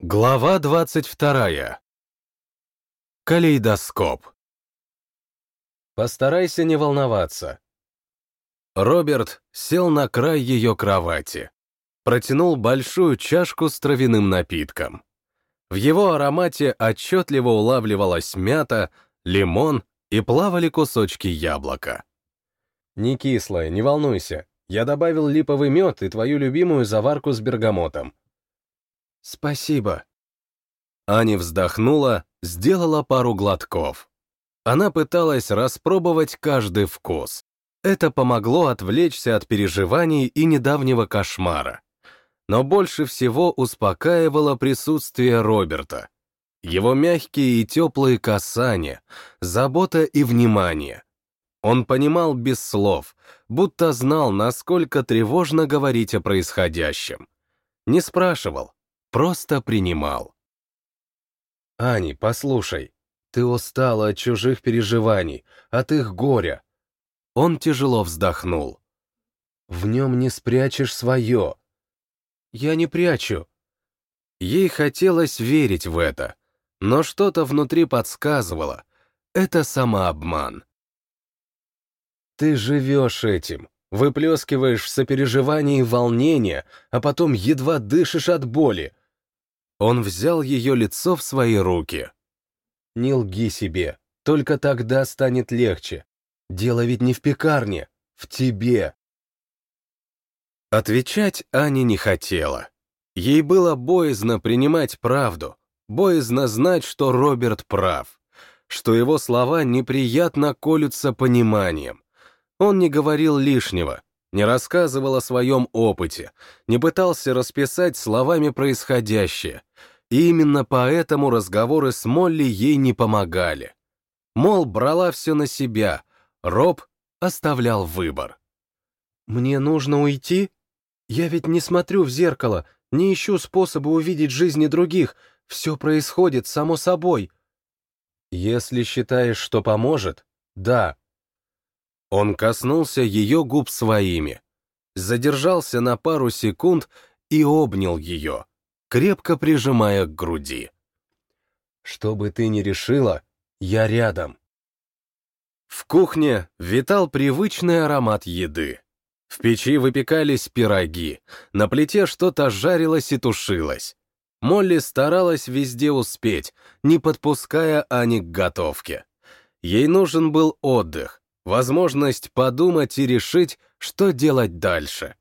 Глава 22. Калейдоскоп. Постарайся не волноваться. Роберт сел на край ее кровати. Протянул большую чашку с травяным напитком. В его аромате отчетливо улавливалась мята, лимон и плавали кусочки яблока. «Не кислое, не волнуйся. Я добавил липовый мед и твою любимую заварку с бергамотом. «Спасибо». Аня вздохнула, сделала пару глотков. Она пыталась распробовать каждый вкус. Это помогло отвлечься от переживаний и недавнего кошмара. Но больше всего успокаивало присутствие Роберта. Его мягкие и теплые касания, забота и внимание. Он понимал без слов, будто знал, насколько тревожно говорить о происходящем. Не спрашивал, просто принимал. «Ани, послушай, ты устала от чужих переживаний, от их горя». Он тяжело вздохнул. «В нем не спрячешь свое». «Я не прячу». Ей хотелось верить в это, но что-то внутри подсказывало. Это самообман. Ты живешь этим, выплескиваешь в сопереживании волнение, а потом едва дышишь от боли, он взял ее лицо в свои руки. «Не лги себе, только тогда станет легче. Дело ведь не в пекарне, в тебе». Отвечать Аня не хотела. Ей было боязно принимать правду, боязно знать, что Роберт прав, что его слова неприятно колются пониманием. Он не говорил лишнего, не рассказывал о своем опыте, не пытался расписать словами происходящее. И именно поэтому разговоры с Молли ей не помогали. Мол, брала все на себя, Роб оставлял выбор. «Мне нужно уйти? Я ведь не смотрю в зеркало, не ищу способа увидеть жизни других, все происходит само собой». «Если считаешь, что поможет, да», он коснулся ее губ своими, задержался на пару секунд и обнял ее, крепко прижимая к груди. «Что бы ты ни решила, я рядом». В кухне витал привычный аромат еды. В печи выпекались пироги, на плите что-то жарилось и тушилось. Молли старалась везде успеть, не подпуская Ани к готовке. Ей нужен был отдых, возможность подумать и решить, что делать дальше.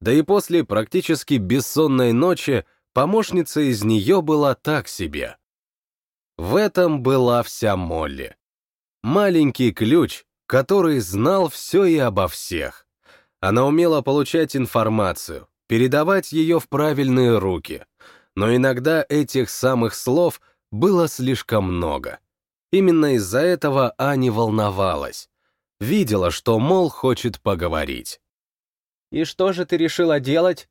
Да и после практически бессонной ночи помощница из нее была так себе. В этом была вся Молли. Маленький ключ, который знал все и обо всех. Она умела получать информацию, передавать ее в правильные руки. Но иногда этих самых слов было слишком много. Именно из-за этого Аня волновалась. Видела, что Мол хочет поговорить. «И что же ты решила делать?»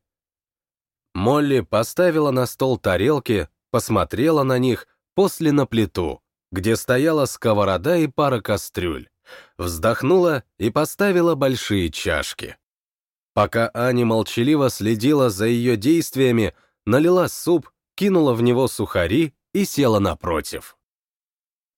Молли поставила на стол тарелки, посмотрела на них, после на плиту, где стояла сковорода и пара кастрюль, вздохнула и поставила большие чашки. Пока Аня молчаливо следила за ее действиями, налила суп, кинула в него сухари и села напротив.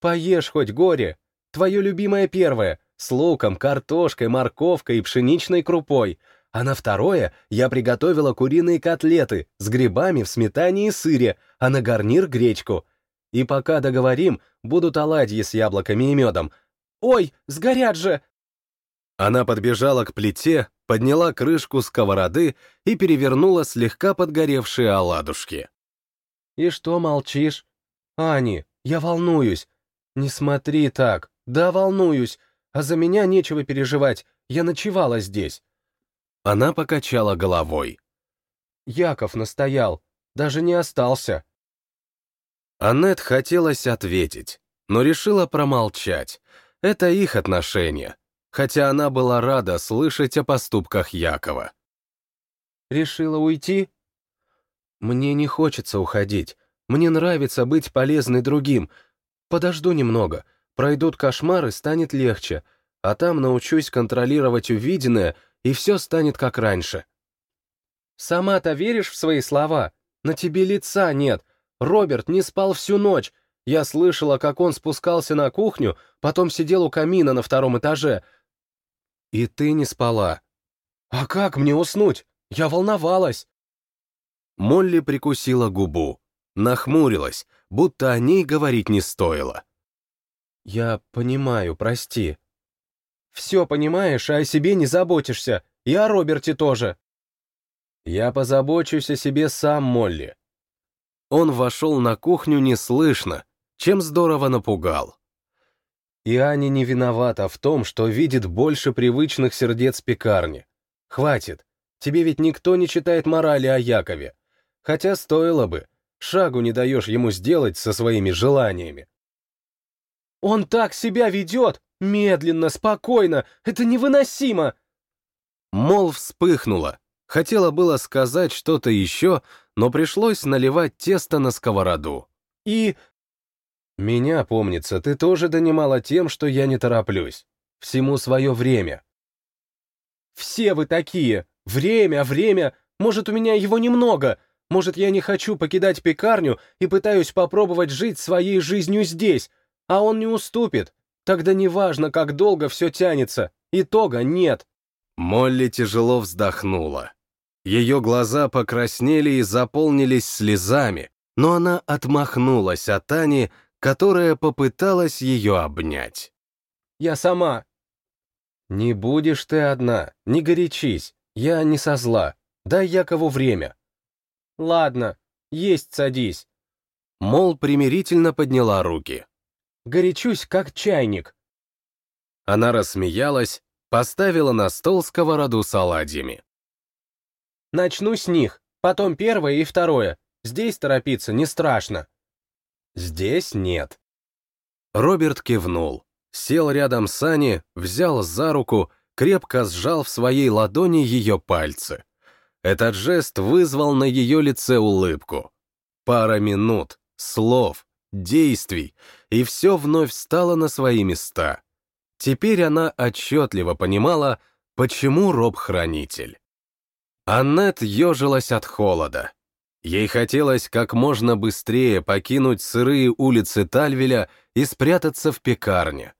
«Поешь хоть горе, твое любимое первое, с луком, картошкой, морковкой и пшеничной крупой. А на второе я приготовила куриные котлеты с грибами в сметане и сыре, а на гарнир гречку. И пока договорим, будут оладьи с яблоками и медом. Ой, сгорят же! Она подбежала к плите, подняла крышку сковороды и перевернула слегка подгоревшие оладушки. «И что молчишь?» «Ани, я волнуюсь. Не смотри так. Да, волнуюсь а за меня нечего переживать, я ночевала здесь». Она покачала головой. Яков настоял, даже не остался. Аннет хотелось ответить, но решила промолчать. Это их отношения, хотя она была рада слышать о поступках Якова. «Решила уйти?» «Мне не хочется уходить. Мне нравится быть полезной другим. Подожду немного. Пройдут кошмары, станет легче, а там научусь контролировать увиденное, и все станет как раньше. Сама-то веришь в свои слова? На тебе лица нет, Роберт не спал всю ночь. Я слышала, как он спускался на кухню, потом сидел у камина на втором этаже. И ты не спала. А как мне уснуть? Я волновалась. Молли прикусила губу, нахмурилась, будто о ней говорить не стоило. Я понимаю, прости. Все понимаешь, а о себе не заботишься. И о Роберте тоже. Я позабочусь о себе сам, Молли. Он вошел на кухню неслышно, чем здорово напугал. И Аня не виновата в том, что видит больше привычных сердец пекарни. Хватит, тебе ведь никто не читает морали о Якове. Хотя стоило бы, шагу не даешь ему сделать со своими желаниями. «Он так себя ведет! Медленно, спокойно! Это невыносимо!» Мол вспыхнула. Хотела было сказать что-то еще, но пришлось наливать тесто на сковороду. «И...» «Меня, помнится, ты тоже донимала тем, что я не тороплюсь. Всему свое время». «Все вы такие! Время, время! Может, у меня его немного! Может, я не хочу покидать пекарню и пытаюсь попробовать жить своей жизнью здесь, а он не уступит. Тогда неважно, как долго все тянется, итога нет». Молли тяжело вздохнула. Ее глаза покраснели и заполнились слезами, но она отмахнулась от Ани, которая попыталась ее обнять. «Я сама». «Не будешь ты одна, не горячись, я не со зла, дай Якову время». «Ладно, есть садись». Мол примирительно подняла руки. «Горячусь, как чайник». Она рассмеялась, поставила на стол сковороду с оладьями. Начну с них, потом первое и второе. Здесь торопиться не страшно. Здесь нет. Роберт кивнул, сел рядом с Ани, взял за руку, крепко сжал в своей ладони ее пальцы. Этот жест вызвал на ее лице улыбку. Пара минут, слов, действий, и все вновь стало на свои места. Теперь она отчетливо понимала, почему Роб хранитель. Аннет ежилась от холода. Ей хотелось как можно быстрее покинуть сырые улицы Тальвеля и спрятаться в пекарне.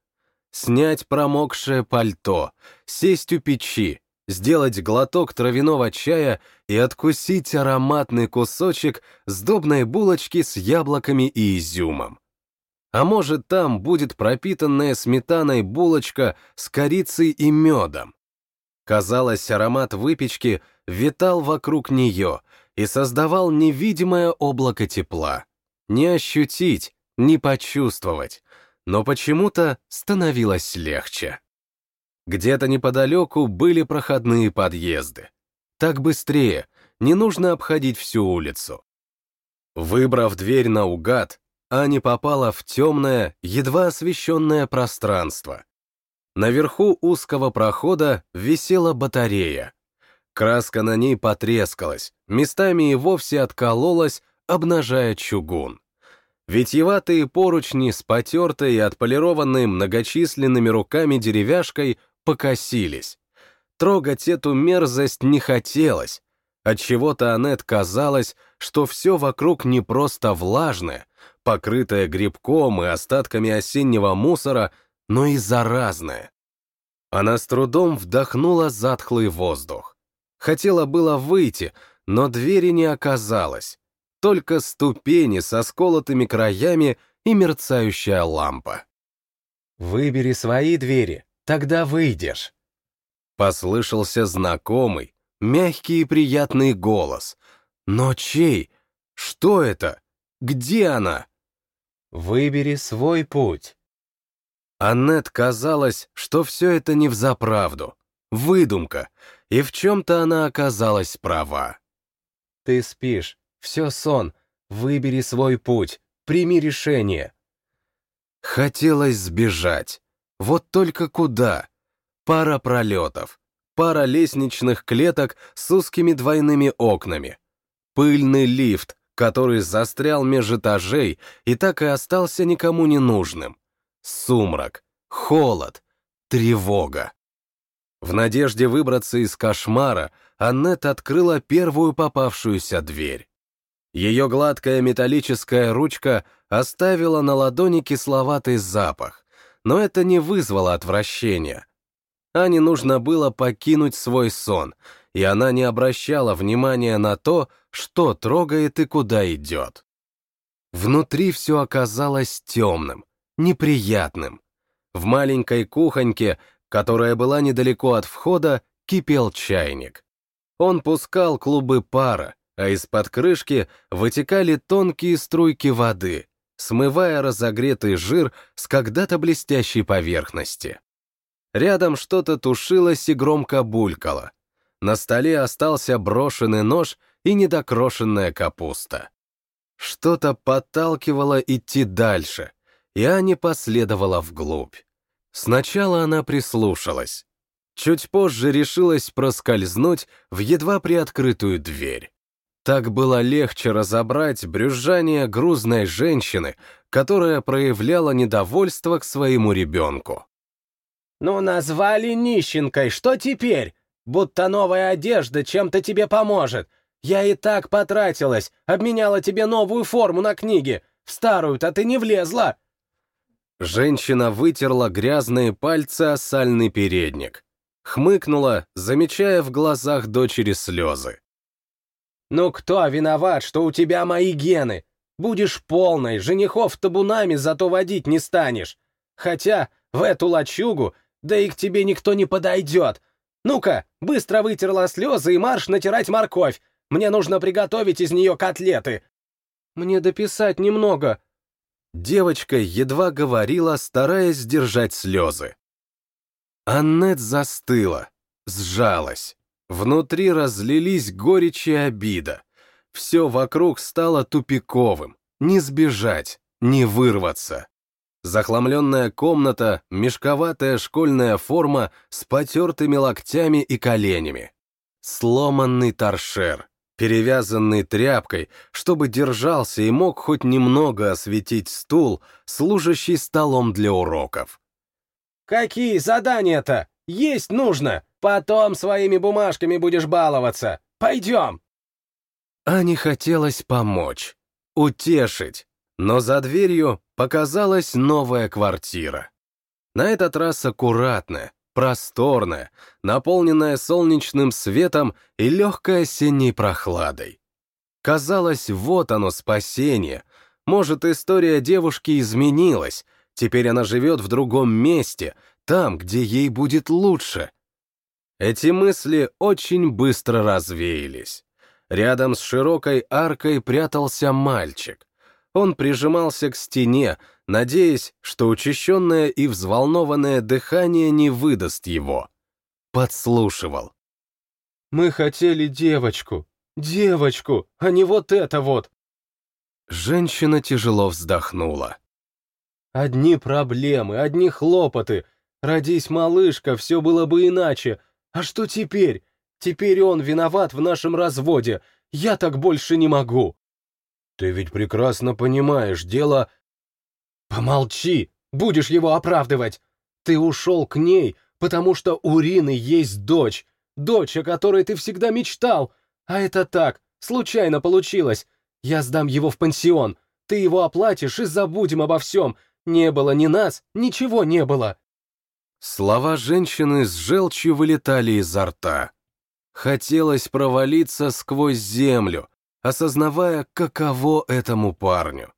Снять промокшее пальто, сесть у печи, сделать глоток травяного чая и откусить ароматный кусочек сдобной булочки с яблоками и изюмом. А может, там будет пропитанная сметаной булочка с корицей и медом. Казалось, аромат выпечки витал вокруг нее и создавал невидимое облако тепла. Не ощутить, не почувствовать, но почему-то становилось легче. Где-то неподалеку были проходные подъезды. Так быстрее, не нужно обходить всю улицу. Выбрав дверь наугад, Аня попала в темное, едва освещенное пространство, Наверху узкого прохода висела батарея. Краска на ней потрескалась, местами и вовсе откололась, обнажая чугун. Витьеватые поручни с потертой и отполированной многочисленными руками деревяшкой покосились. Трогать эту мерзость не хотелось. Отчего-то Аннет казалось, что все вокруг не просто влажное, покрытое грибком и остатками осеннего мусора, но и заразное. Она с трудом вдохнула затхлый воздух. Хотела было выйти, но двери не оказалось. Только ступени со сколотыми краями и мерцающая лампа. «Выбери свои двери, тогда выйдешь». Послышался знакомый, мягкий и приятный голос. Но чей? Что это? Где она? «Выбери свой путь». Аннет казалось, что все это не взаправду, выдумка, и в чем-то она оказалась права. «Ты спишь, все сон, выбери свой путь, прими решение». Хотелось сбежать. Вот только куда? Пара пролетов, пара лестничных клеток с узкими двойными окнами, пыльный лифт, который застрял меж этажей и так и остался никому не нужным. Сумрак, холод, тревога. В надежде выбраться из кошмара, Аннет открыла первую попавшуюся дверь. Ее гладкая металлическая ручка оставила на ладони кисловатый запах, но это не вызвало отвращения. Ане нужно было покинуть свой сон, и она не обращала внимания на то, что трогает и куда идет. Внутри все оказалось темным, неприятным. В маленькой кухоньке, которая была недалеко от входа, кипел чайник. Он пускал клубы пара, а из-под крышки вытекали тонкие струйки воды, смывая разогретый жир с когда-то блестящей поверхности. Рядом что-то тушилось и громко булькало. На столе остался брошенный нож и недокрошенная капуста. Что-то подталкивало идти дальше, и Аня последовала вглубь. Сначала она прислушалась. Чуть позже решилась проскользнуть в едва приоткрытую дверь. Так было легче разобрать брюзжание грузной женщины, которая проявляла недовольство к своему ребенку. «Ну, назвали нищенкой, что теперь? Будто новая одежда чем-то тебе поможет. Я и так потратилась, обменяла тебе новую форму на книги. В старую-то ты не влезла!» Женщина вытерла грязные пальцы о сальный передник. Хмыкнула, замечая в глазах дочери слезы. «Ну кто виноват, что у тебя мои гены? Будешь полной, женихов табунами зато водить не станешь. Хотя в эту лачугу, да и к тебе никто не подойдет. Ну-ка, быстро вытерла слезы и марш натирать морковь. Мне нужно приготовить из нее котлеты. Мне дописать немного». Девочка едва говорила, стараясь сдержать слезы. Аннет застыла, сжалась. Внутри разлились горечь и обида. Все вокруг стало тупиковым. Не сбежать, не вырваться. Захламленная комната, мешковатая школьная форма с потертыми локтями и коленями. Сломанный торшер, перевязанный тряпкой, чтобы держался и мог хоть немного осветить стул, служащий столом для уроков. «Какие задания-то? Есть нужно!» Потом своими бумажками будешь баловаться. Пойдем!» Ане хотелось помочь, утешить, но за дверью показалась новая квартира. На этот раз аккуратная, просторная, наполненная солнечным светом и легкой осенней прохладой. Казалось, вот оно спасение. Может, история девушки изменилась, теперь она живет в другом месте, там, где ей будет лучше — эти мысли очень быстро развеялись. Рядом с широкой аркой прятался мальчик. Он прижимался к стене, надеясь, что учащенное и взволнованное дыхание не выдаст его. Подслушивал. «Мы хотели девочку, девочку, а не вот это вот!» Женщина тяжело вздохнула. «Одни проблемы, одни хлопоты. Родись малышка, все было бы иначе, а что теперь? Теперь он виноват в нашем разводе. Я так больше не могу. Ты ведь прекрасно понимаешь, дело... Помолчи, будешь его оправдывать. Ты ушел к ней, потому что у Рины есть дочь. Дочь, о которой ты всегда мечтал. А это так, случайно получилось. Я сдам его в пансион. Ты его оплатишь и забудем обо всем. Не было ни нас, ничего не было. Слова женщины с желчью вылетали изо рта. Хотелось провалиться сквозь землю, осознавая, каково этому парню.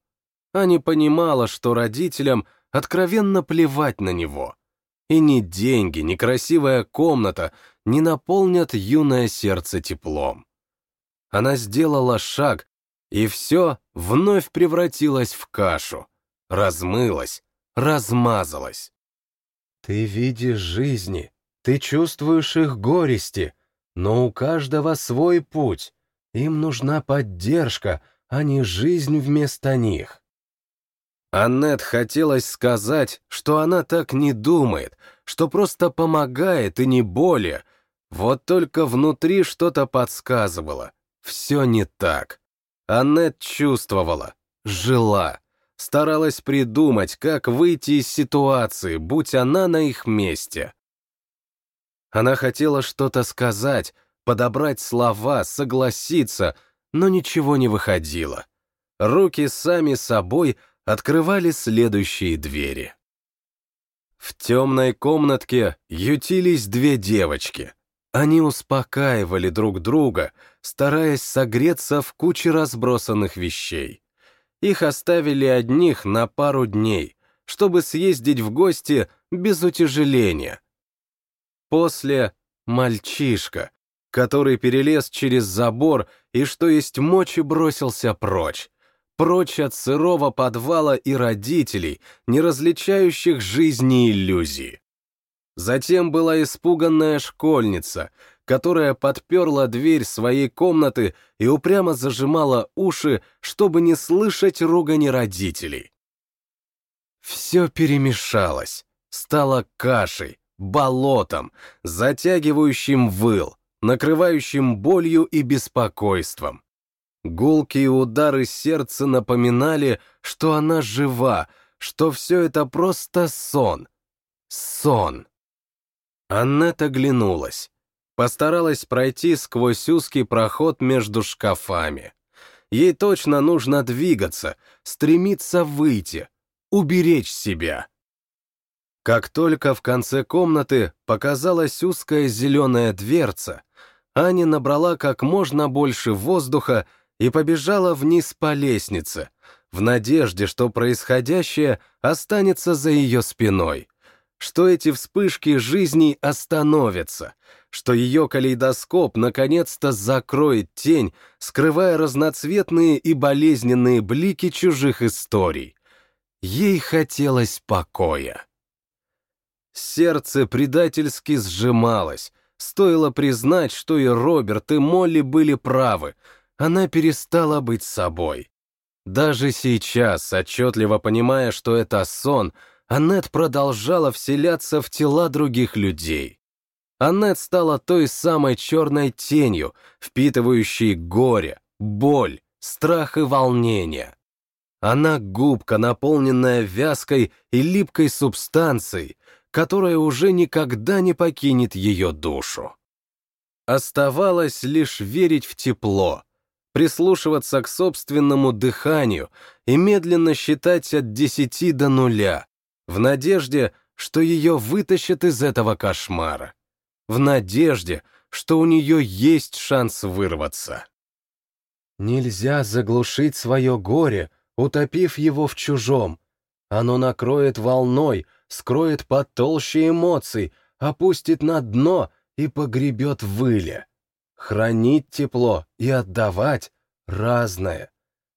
А не понимала, что родителям откровенно плевать на него. И ни деньги, ни красивая комната не наполнят юное сердце теплом. Она сделала шаг, и все вновь превратилось в кашу, размылось, размазалось. Ты видишь жизни, ты чувствуешь их горести, но у каждого свой путь. Им нужна поддержка, а не жизнь вместо них. Аннет хотелось сказать, что она так не думает, что просто помогает и не более. Вот только внутри что-то подсказывало. Все не так. Аннет чувствовала, жила старалась придумать, как выйти из ситуации, будь она на их месте. Она хотела что-то сказать, подобрать слова, согласиться, но ничего не выходило. Руки сами собой открывали следующие двери. В темной комнатке ютились две девочки. Они успокаивали друг друга, стараясь согреться в куче разбросанных вещей. Их оставили одних на пару дней, чтобы съездить в гости без утяжеления. После — мальчишка, который перелез через забор и, что есть мочи, бросился прочь. Прочь от сырого подвала и родителей, не различающих жизни иллюзий. Затем была испуганная школьница, которая подперла дверь своей комнаты и упрямо зажимала уши, чтобы не слышать ругани родителей. Все перемешалось, стало кашей, болотом, затягивающим выл, накрывающим болью и беспокойством. Гулкие удары сердца напоминали, что она жива, что все это просто сон. Сон. Аннет оглянулась. Постаралась пройти сквозь узкий проход между шкафами. Ей точно нужно двигаться, стремиться выйти, уберечь себя. Как только в конце комнаты показалась узкая зеленая дверца, Аня набрала как можно больше воздуха и побежала вниз по лестнице, в надежде, что происходящее останется за ее спиной, что эти вспышки жизни остановятся, что ее калейдоскоп наконец-то закроет тень, скрывая разноцветные и болезненные блики чужих историй. Ей хотелось покоя. Сердце предательски сжималось. Стоило признать, что и Роберт, и Молли были правы. Она перестала быть собой. Даже сейчас, отчетливо понимая, что это сон, Аннет продолжала вселяться в тела других людей. Аннет стала той самой черной тенью, впитывающей горе, боль, страх и волнение. Она губка, наполненная вязкой и липкой субстанцией, которая уже никогда не покинет ее душу. Оставалось лишь верить в тепло, прислушиваться к собственному дыханию и медленно считать от десяти до нуля, в надежде, что ее вытащат из этого кошмара, в надежде, что у нее есть шанс вырваться. Нельзя заглушить свое горе, утопив его в чужом. Оно накроет волной, скроет под толще эмоций, опустит на дно и погребет выле. Хранить тепло и отдавать — разное.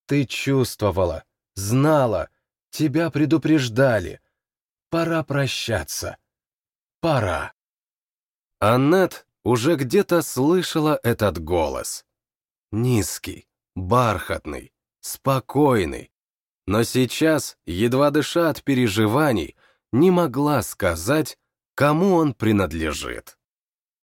Ты чувствовала, знала, тебя предупреждали. Пора прощаться. Пора. Аннет уже где-то слышала этот голос. Низкий, бархатный, спокойный. Но сейчас, едва дыша от переживаний, не могла сказать, кому он принадлежит.